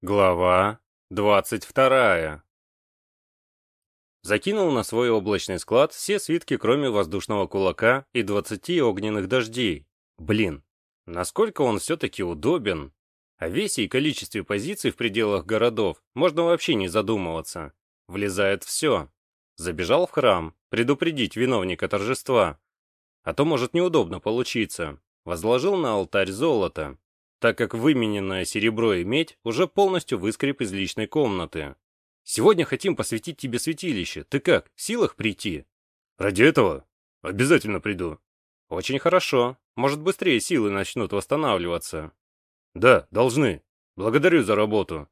Глава 22. Закинул на свой облачный склад все свитки, кроме воздушного кулака и 20 огненных дождей. Блин, насколько он все-таки удобен. О весе и количестве позиций в пределах городов можно вообще не задумываться. Влезает все. Забежал в храм, предупредить виновника торжества. А то может неудобно получиться. Возложил на алтарь золото, так как вымененное серебро и медь уже полностью выскреб из личной комнаты. Сегодня хотим посвятить тебе святилище. Ты как, в силах прийти? Ради этого? Обязательно приду. Очень хорошо. Может, быстрее силы начнут восстанавливаться. Да, должны. Благодарю за работу.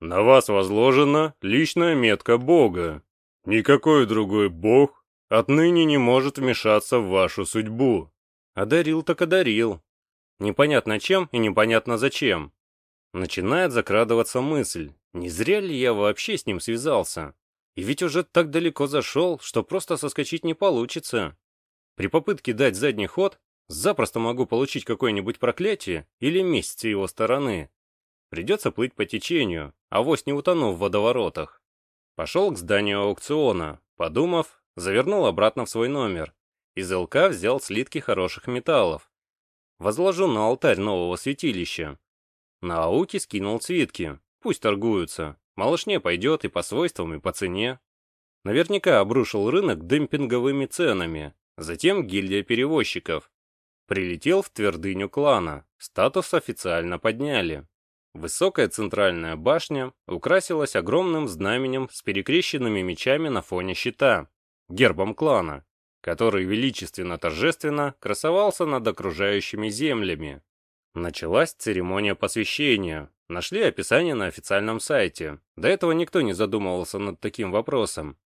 На вас возложена личная метка Бога. Никакой другой Бог отныне не может вмешаться в вашу судьбу. Одарил так одарил. Непонятно чем и непонятно зачем. Начинает закрадываться мысль, не зря ли я вообще с ним связался? И ведь уже так далеко зашел, что просто соскочить не получится. При попытке дать задний ход, запросто могу получить какое-нибудь проклятие или месть с его стороны. Придется плыть по течению, а вось не утону в водоворотах. Пошел к зданию аукциона, подумав, завернул обратно в свой номер. Из ЛК взял слитки хороших металлов, Возложу на алтарь нового святилища. На ауки скинул цветки. Пусть торгуются. Малышне пойдет и по свойствам, и по цене. Наверняка обрушил рынок демпинговыми ценами. Затем гильдия перевозчиков. Прилетел в твердыню клана. Статус официально подняли. Высокая центральная башня украсилась огромным знаменем с перекрещенными мечами на фоне щита, гербом клана который величественно-торжественно красовался над окружающими землями. Началась церемония посвящения. Нашли описание на официальном сайте. До этого никто не задумывался над таким вопросом.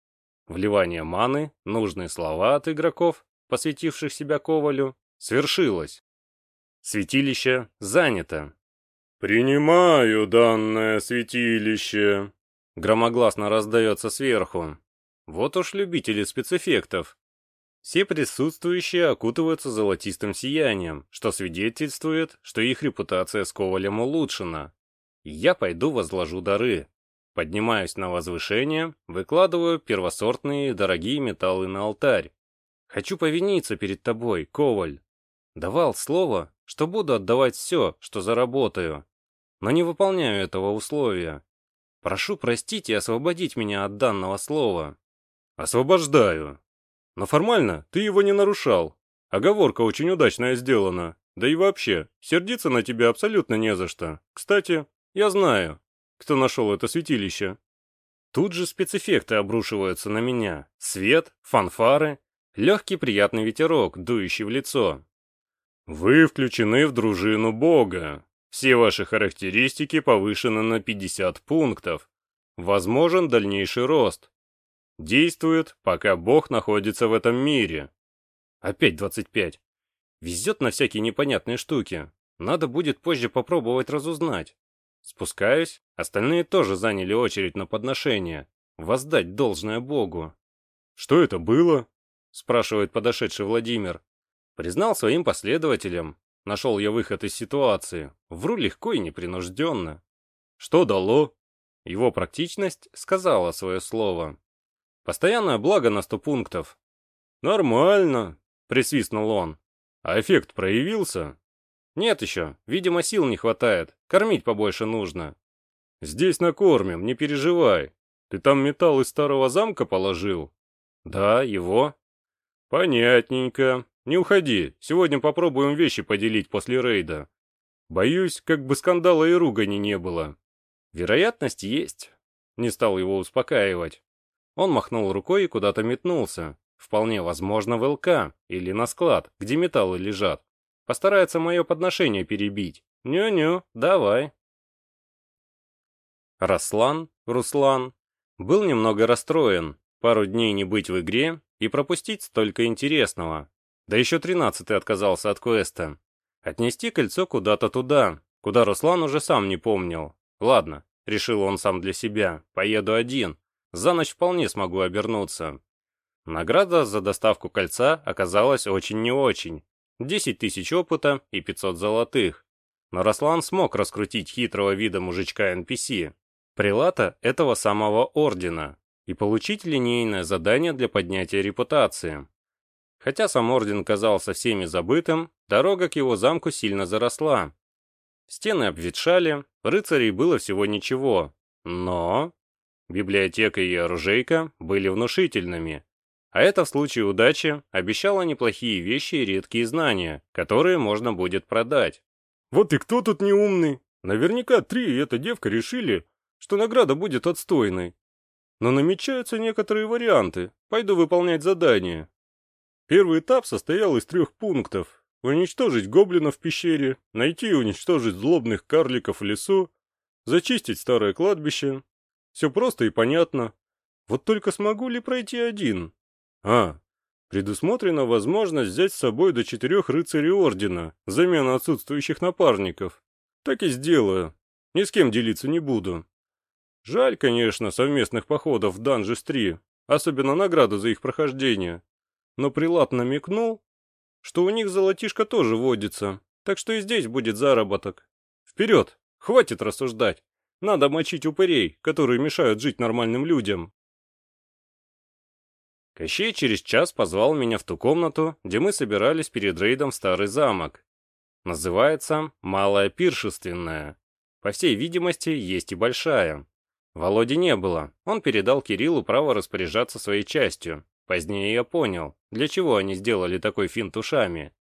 Вливание маны, нужные слова от игроков, посвятивших себя Ковалю, свершилось. Святилище занято. «Принимаю данное святилище», — громогласно раздается сверху. Вот уж любители спецэффектов. Все присутствующие окутываются золотистым сиянием, что свидетельствует, что их репутация с Ковалем улучшена. Я пойду возложу дары. Поднимаюсь на возвышение, выкладываю первосортные дорогие металлы на алтарь. Хочу повиниться перед тобой, Коваль. Давал слово, что буду отдавать все, что заработаю. Но не выполняю этого условия. Прошу простить и освободить меня от данного слова. Освобождаю. Но формально ты его не нарушал. Оговорка очень удачная сделана. Да и вообще, сердиться на тебя абсолютно не за что. Кстати, я знаю, кто нашел это святилище. Тут же спецэффекты обрушиваются на меня. Свет, фанфары, легкий приятный ветерок, дующий в лицо. Вы включены в дружину Бога. Все ваши характеристики повышены на 50 пунктов. Возможен дальнейший рост. Действует, пока Бог находится в этом мире. Опять 25. Везет на всякие непонятные штуки. Надо будет позже попробовать разузнать. Спускаюсь, остальные тоже заняли очередь на подношение. Воздать должное Богу. «Что это было?» — спрашивает подошедший Владимир. Признал своим последователям. Нашел я выход из ситуации. Вру легко и непринужденно. «Что дало?» Его практичность сказала свое слово. Постоянное благо на сто пунктов. Нормально, присвистнул он. А эффект проявился? Нет еще, видимо, сил не хватает. Кормить побольше нужно. Здесь накормим, не переживай. Ты там металл из старого замка положил? Да, его. Понятненько. Не уходи, сегодня попробуем вещи поделить после рейда. Боюсь, как бы скандала и ругани не было. Вероятность есть. Не стал его успокаивать. Он махнул рукой и куда-то метнулся. Вполне возможно в ЛК или на склад, где металлы лежат. Постарается мое подношение перебить. Ню-ню, давай. Раслан, Руслан, был немного расстроен. Пару дней не быть в игре и пропустить столько интересного. Да еще тринадцатый отказался от квеста. Отнести кольцо куда-то туда, куда Руслан уже сам не помнил. Ладно, решил он сам для себя, поеду один, за ночь вполне смогу обернуться. Награда за доставку кольца оказалась очень не очень. 10 тысяч опыта и 500 золотых. но Рослан смог раскрутить хитрого вида мужичка NPC, прилата этого самого ордена, и получить линейное задание для поднятия репутации. Хотя сам орден казался всеми забытым, дорога к его замку сильно заросла. Стены обветшали, рыцарей было всего ничего, но... Библиотека и оружейка были внушительными, а это в случае удачи обещало неплохие вещи и редкие знания, которые можно будет продать. Вот и кто тут неумный? Наверняка три и эта девка решили, что награда будет отстойной. Но намечаются некоторые варианты. Пойду выполнять задание. Первый этап состоял из трех пунктов. Уничтожить гоблинов в пещере, найти и уничтожить злобных карликов в лесу, зачистить старое кладбище. Все просто и понятно. Вот только смогу ли пройти один? А, предусмотрена возможность взять с собой до четырех рыцарей Ордена, замена отсутствующих напарников. Так и сделаю. Ни с кем делиться не буду. Жаль, конечно, совместных походов в Данжис-3, особенно награду за их прохождение. Но Прилат намекнул, что у них золотишко тоже водится, так что и здесь будет заработок. Вперед! Хватит рассуждать. Надо мочить упырей, которые мешают жить нормальным людям. Кощей через час позвал меня в ту комнату, где мы собирались перед рейдом в старый замок. Называется «Малая пиршественная». По всей видимости, есть и большая. Володи не было, он передал Кириллу право распоряжаться своей частью. Позднее я понял, для чего они сделали такой финт ушами.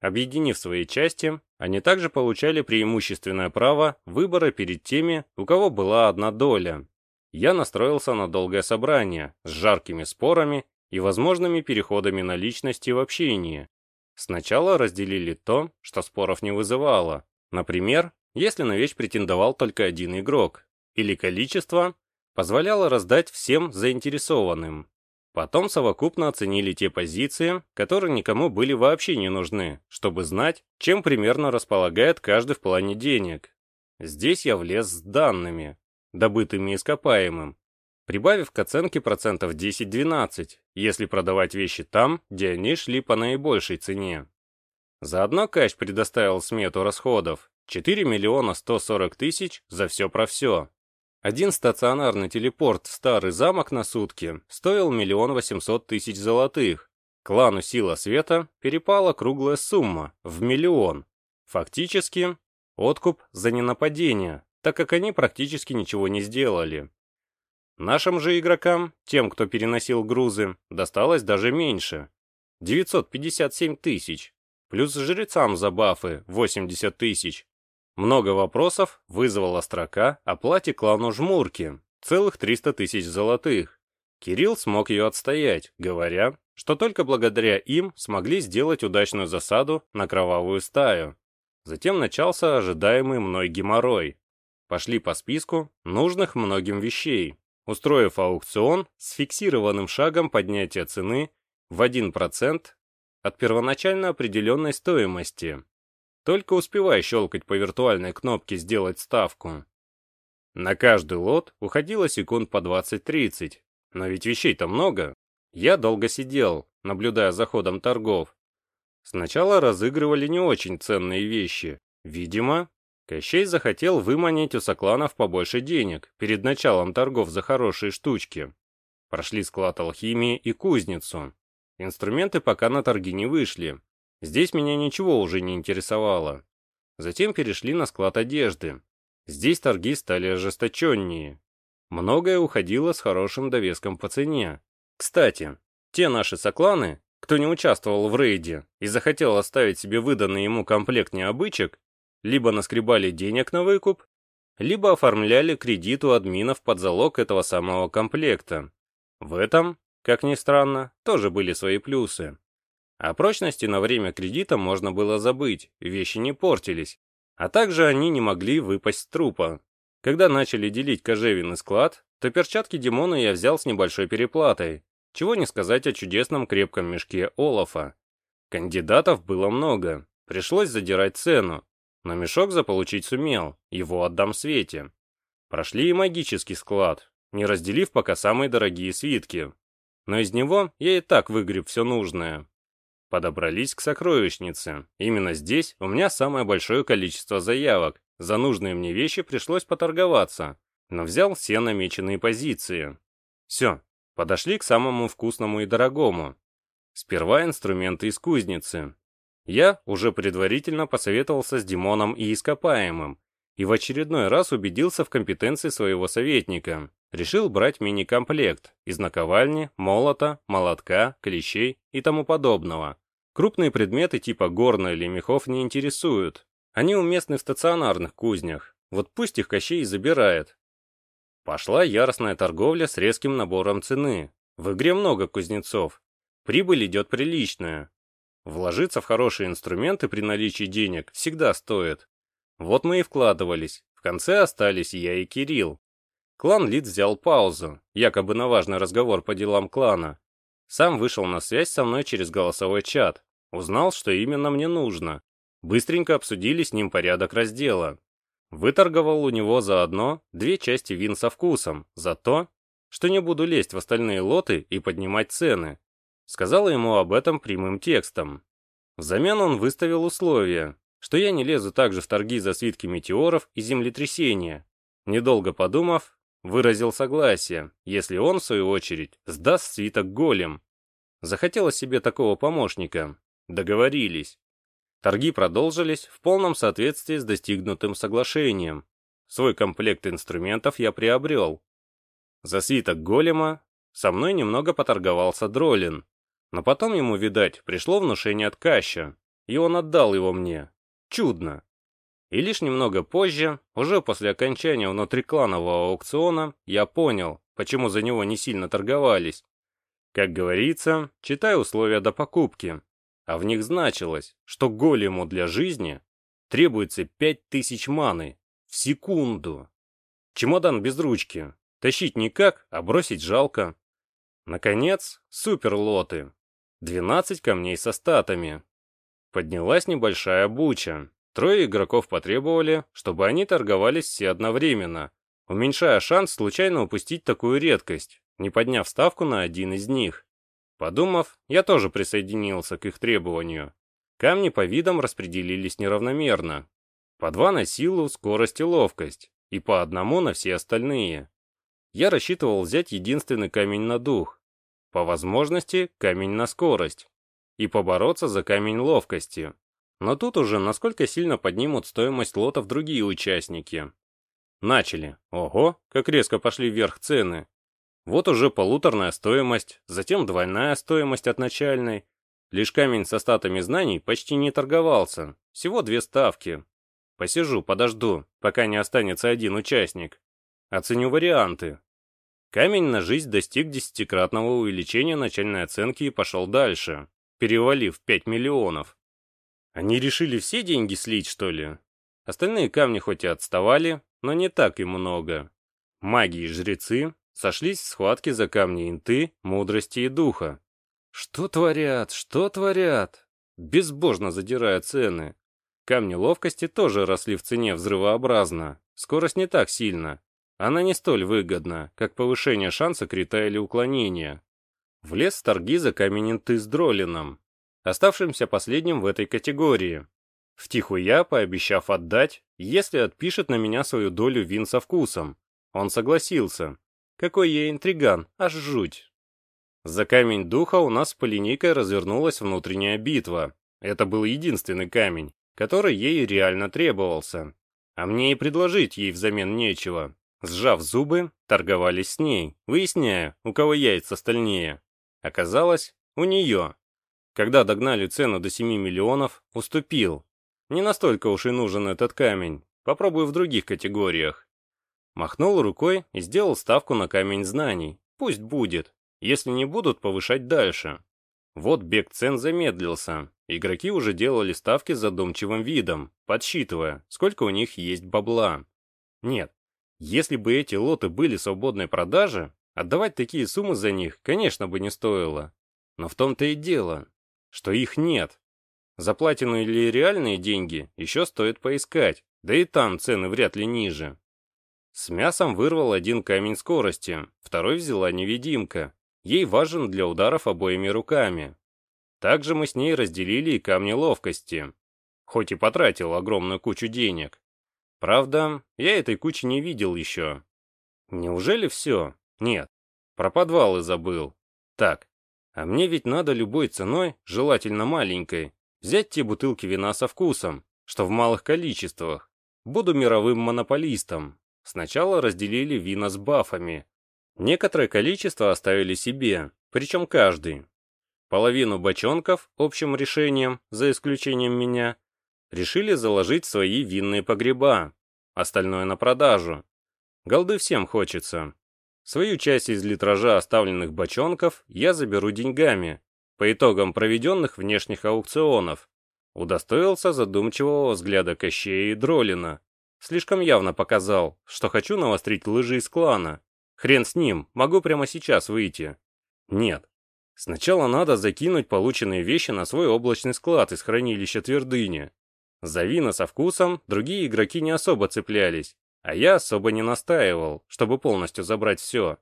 Объединив свои части, они также получали преимущественное право выбора перед теми, у кого была одна доля. Я настроился на долгое собрание с жаркими спорами и возможными переходами на личности в общении. Сначала разделили то, что споров не вызывало. Например, если на вещь претендовал только один игрок, или количество позволяло раздать всем заинтересованным. Потом совокупно оценили те позиции, которые никому были вообще не нужны, чтобы знать, чем примерно располагает каждый в плане денег. Здесь я влез с данными, добытыми ископаемым, прибавив к оценке процентов 10-12, если продавать вещи там, где они шли по наибольшей цене. Заодно Кэш предоставил смету расходов 4 миллиона 140 тысяч за все про все. Один стационарный телепорт в старый замок на сутки стоил миллион восемьсот тысяч золотых. Клану Сила Света перепала круглая сумма в миллион. Фактически, откуп за ненападение, так как они практически ничего не сделали. Нашим же игрокам, тем, кто переносил грузы, досталось даже меньше. 957 тысяч. Плюс жрецам за бафы 80 тысяч. Много вопросов вызвала строка о плате клану Жмурки, целых 300 тысяч золотых. Кирилл смог ее отстоять, говоря, что только благодаря им смогли сделать удачную засаду на кровавую стаю. Затем начался ожидаемый мной геморрой. Пошли по списку нужных многим вещей устроив аукцион с фиксированным шагом поднятия цены в 1% от первоначально определенной стоимости. Только успевай щелкать по виртуальной кнопке «Сделать ставку». На каждый лот уходило секунд по 20-30, но ведь вещей-то много. Я долго сидел, наблюдая за ходом торгов. Сначала разыгрывали не очень ценные вещи. Видимо, Кощей захотел выманить у сокланов побольше денег перед началом торгов за хорошие штучки. Прошли склад алхимии и кузницу. Инструменты пока на торги не вышли. Здесь меня ничего уже не интересовало. Затем перешли на склад одежды. Здесь торги стали ожесточеннее. Многое уходило с хорошим довеском по цене. Кстати, те наши сокланы, кто не участвовал в рейде и захотел оставить себе выданный ему комплект необычек, либо наскребали денег на выкуп, либо оформляли кредит у админов под залог этого самого комплекта. В этом, как ни странно, тоже были свои плюсы. О прочности на время кредита можно было забыть, вещи не портились, а также они не могли выпасть с трупа. Когда начали делить кожевенный склад, то перчатки Димона я взял с небольшой переплатой, чего не сказать о чудесном крепком мешке Олафа. Кандидатов было много, пришлось задирать цену, но мешок заполучить сумел, его отдам Свете. Прошли и магический склад, не разделив пока самые дорогие свитки. Но из него я и так выгреб все нужное. Подобрались к сокровищнице. Именно здесь у меня самое большое количество заявок. За нужные мне вещи пришлось поторговаться, но взял все намеченные позиции. Все, подошли к самому вкусному и дорогому. Сперва инструменты из кузницы. Я уже предварительно посоветовался с Димоном и Ископаемым, и в очередной раз убедился в компетенции своего советника. Решил брать мини-комплект из наковальни, молота, молотка, клещей и тому подобного. Крупные предметы типа горна или мехов не интересуют. Они уместны в стационарных кузнях. Вот пусть их Кощей забирает. Пошла яростная торговля с резким набором цены. В игре много кузнецов. Прибыль идет приличная. Вложиться в хорошие инструменты при наличии денег всегда стоит. Вот мы и вкладывались. В конце остались я и Кирилл. Клан Лид взял паузу, якобы на важный разговор по делам клана. Сам вышел на связь со мной через голосовой чат. Узнал, что именно мне нужно. Быстренько обсудили с ним порядок раздела. Выторговал у него заодно две части вин со вкусом, за то, что не буду лезть в остальные лоты и поднимать цены. Сказал ему об этом прямым текстом. Взамен он выставил условия, что я не лезу также в торги за свитки метеоров и землетрясения. Недолго подумав, выразил согласие, если он, в свою очередь, сдаст свиток голем. Захотелось себе такого помощника. Договорились. Торги продолжились в полном соответствии с достигнутым соглашением. Свой комплект инструментов я приобрел. За свиток голема со мной немного поторговался Дролин, но потом ему, видать, пришло внушение от Каща, и он отдал его мне. Чудно. И лишь немного позже, уже после окончания внутрикланового аукциона, я понял, почему за него не сильно торговались. Как говорится, читай условия до покупки. А в них значилось, что голему для жизни требуется 5000 маны в секунду. Чемодан без ручки. Тащить никак, а бросить жалко. Наконец, суперлоты. 12 камней со статами. Поднялась небольшая буча. Трое игроков потребовали, чтобы они торговались все одновременно, уменьшая шанс случайно упустить такую редкость, не подняв ставку на один из них. Подумав, я тоже присоединился к их требованию. Камни по видам распределились неравномерно. По два на силу, скорость и ловкость, и по одному на все остальные. Я рассчитывал взять единственный камень на дух. По возможности, камень на скорость и побороться за камень ловкости. Но тут уже насколько сильно поднимут стоимость лотов другие участники. Начали. Ого, как резко пошли вверх цены. Вот уже полуторная стоимость, затем двойная стоимость от начальной. Лишь камень со статами знаний почти не торговался. Всего две ставки. Посижу, подожду, пока не останется один участник. Оценю варианты. Камень на жизнь достиг десятикратного увеличения начальной оценки и пошел дальше перевалив 5 миллионов. Они решили все деньги слить, что ли? Остальные камни хоть и отставали, но не так и много. Маги и жрецы сошлись в схватке за камни инты, мудрости и духа. Что творят, что творят? Безбожно задирая цены. Камни ловкости тоже росли в цене взрывообразно. Скорость не так сильно. Она не столь выгодна, как повышение шанса крита или уклонения. Влез в торги за камененты с Дролином, оставшимся последним в этой категории. Втихуя пообещав отдать, если отпишет на меня свою долю вин со вкусом. Он согласился. Какой я интриган, аж жуть. За камень духа у нас по линейкой развернулась внутренняя битва. Это был единственный камень, который ей реально требовался. А мне и предложить ей взамен нечего. Сжав зубы, торговались с ней, выясняя, у кого яйца стальнее. Оказалось, у нее. Когда догнали цену до 7 миллионов, уступил. Не настолько уж и нужен этот камень. Попробую в других категориях. Махнул рукой и сделал ставку на камень знаний. Пусть будет, если не будут повышать дальше. Вот бег цен замедлился. Игроки уже делали ставки с задумчивым видом, подсчитывая, сколько у них есть бабла. Нет, если бы эти лоты были свободной продаже, Отдавать такие суммы за них, конечно, бы не стоило. Но в том-то и дело, что их нет. За платину или реальные деньги еще стоит поискать, да и там цены вряд ли ниже. С мясом вырвал один камень скорости, второй взяла невидимка. Ей важен для ударов обоими руками. Также мы с ней разделили и камни ловкости. Хоть и потратил огромную кучу денег. Правда, я этой кучи не видел еще. Неужели все? Нет. Про подвалы забыл. Так, а мне ведь надо любой ценой, желательно маленькой, взять те бутылки вина со вкусом, что в малых количествах. Буду мировым монополистом. Сначала разделили вина с бафами. Некоторое количество оставили себе, причем каждый. Половину бочонков, общим решением, за исключением меня, решили заложить свои винные погреба, остальное на продажу. Голды всем хочется, Свою часть из литража оставленных бочонков я заберу деньгами, по итогам проведенных внешних аукционов. Удостоился задумчивого взгляда Кощея и Дролина. Слишком явно показал, что хочу навострить лыжи из клана. Хрен с ним, могу прямо сейчас выйти. Нет. Сначала надо закинуть полученные вещи на свой облачный склад из хранилища твердыни. За вина со вкусом другие игроки не особо цеплялись, а я особо не настаивал, чтобы полностью забрать все.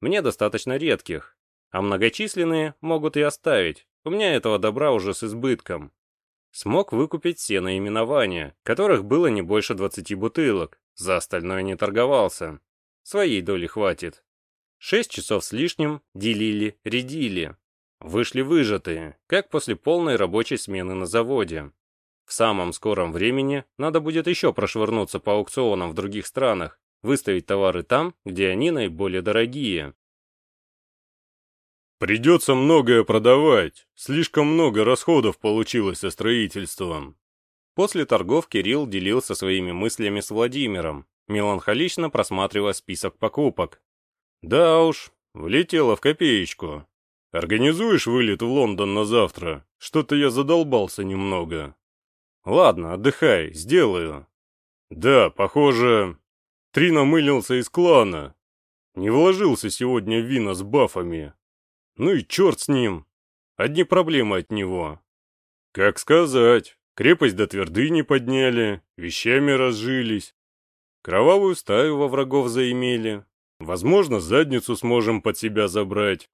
Мне достаточно редких, а многочисленные могут и оставить. У меня этого добра уже с избытком. Смог выкупить все наименования, которых было не больше 20 бутылок, за остальное не торговался. Своей доли хватит. Шесть часов с лишним делили-редили. Вышли выжатые, как после полной рабочей смены на заводе. В самом скором времени надо будет еще прошвырнуться по аукционам в других странах, выставить товары там, где они наиболее дорогие. Придется многое продавать. Слишком много расходов получилось со строительством. После торгов Кирилл делился своими мыслями с Владимиром, меланхолично просматривая список покупок. Да уж, влетело в копеечку. Организуешь вылет в Лондон на завтра? Что-то я задолбался немного. Ладно, отдыхай, сделаю. Да, похоже, Три намылился из клана. Не вложился сегодня в вина с бафами. Ну и черт с ним. Одни проблемы от него. Как сказать, крепость до твердыни подняли, вещами разжились. Кровавую стаю во врагов заимели. Возможно, задницу сможем под себя забрать.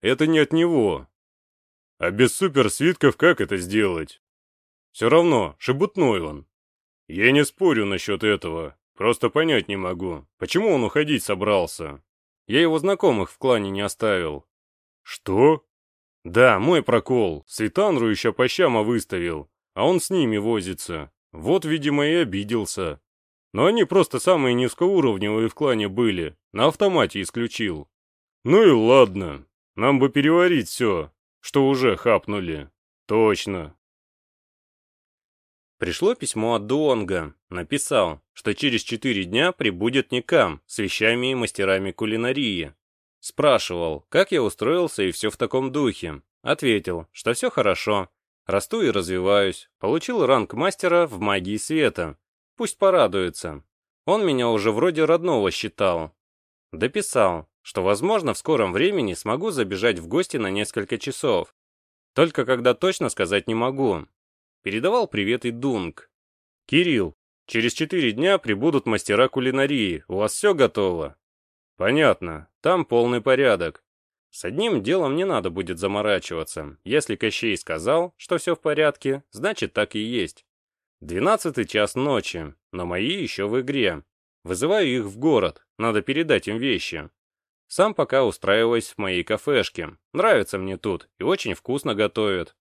Это не от него. А без суперсвитков как это сделать? Все равно, шебутной он. Я не спорю насчет этого, просто понять не могу, почему он уходить собрался. Я его знакомых в клане не оставил. Что? Да, мой прокол. Светанру еще по щама выставил, а он с ними возится. Вот, видимо, и обиделся. Но они просто самые низкоуровневые в клане были, на автомате исключил. Ну и ладно, нам бы переварить все, что уже хапнули. Точно, Пришло письмо от Дуонга. Написал, что через четыре дня прибудет Никам с вещами и мастерами кулинарии. Спрашивал, как я устроился и все в таком духе. Ответил, что все хорошо. Расту и развиваюсь. Получил ранг мастера в магии света. Пусть порадуется. Он меня уже вроде родного считал. Дописал, что, возможно, в скором времени смогу забежать в гости на несколько часов. Только когда точно сказать не могу. Передавал привет и Дунк. «Кирилл, через четыре дня прибудут мастера кулинарии. У вас все готово?» «Понятно. Там полный порядок. С одним делом не надо будет заморачиваться. Если Кощей сказал, что все в порядке, значит так и есть. Двенадцатый час ночи, но мои еще в игре. Вызываю их в город, надо передать им вещи. Сам пока устраиваюсь в моей кафешке. Нравится мне тут и очень вкусно готовят.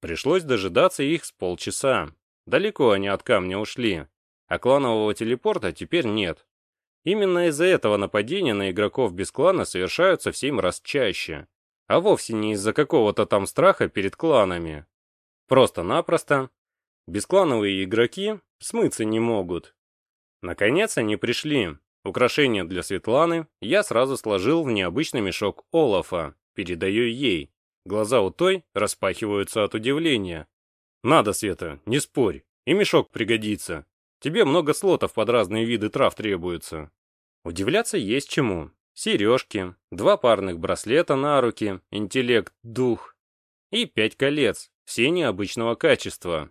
Пришлось дожидаться их с полчаса. Далеко они от камня ушли, а кланового телепорта теперь нет. Именно из-за этого нападения на игроков без клана совершаются в семь раз чаще, а вовсе не из-за какого-то там страха перед кланами. Просто-напросто бесклановые игроки смыться не могут. Наконец они пришли. Украшения для Светланы я сразу сложил в необычный мешок Олафа, передаю ей. Глаза у той распахиваются от удивления. «Надо, Света, не спорь, и мешок пригодится. Тебе много слотов под разные виды трав требуется». Удивляться есть чему. Сережки, два парных браслета на руки, интеллект, дух и пять колец, все необычного качества.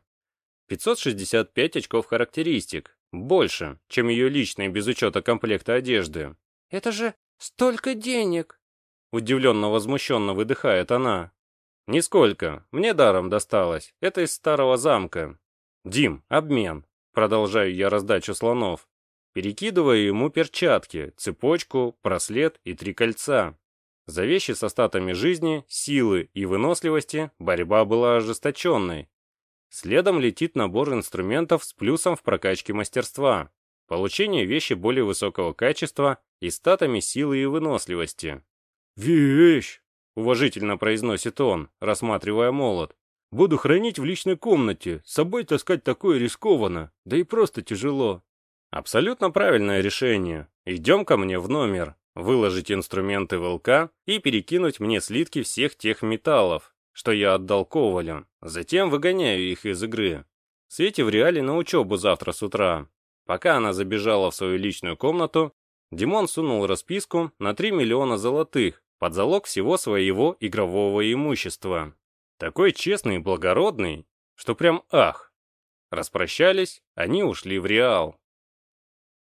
565 очков характеристик, больше, чем ее личные без учета комплекта одежды. «Это же столько денег!» Удивленно-возмущенно выдыхает она. Нисколько. Мне даром досталось. Это из старого замка. Дим, обмен. Продолжаю я раздачу слонов. Перекидываю ему перчатки, цепочку, браслет и три кольца. За вещи со статами жизни, силы и выносливости борьба была ожесточенной. Следом летит набор инструментов с плюсом в прокачке мастерства. Получение вещи более высокого качества и статами силы и выносливости. «Вещь!» — уважительно произносит он, рассматривая молот. «Буду хранить в личной комнате. С собой таскать такое рискованно, да и просто тяжело». Абсолютно правильное решение. Идем ко мне в номер, выложить инструменты в и перекинуть мне слитки всех тех металлов, что я отдал Ковалю. Затем выгоняю их из игры. Свете в реале на учебу завтра с утра. Пока она забежала в свою личную комнату, Димон сунул расписку на 3 миллиона золотых под залог всего своего игрового имущества. Такой честный и благородный, что прям ах. Распрощались, они ушли в Реал.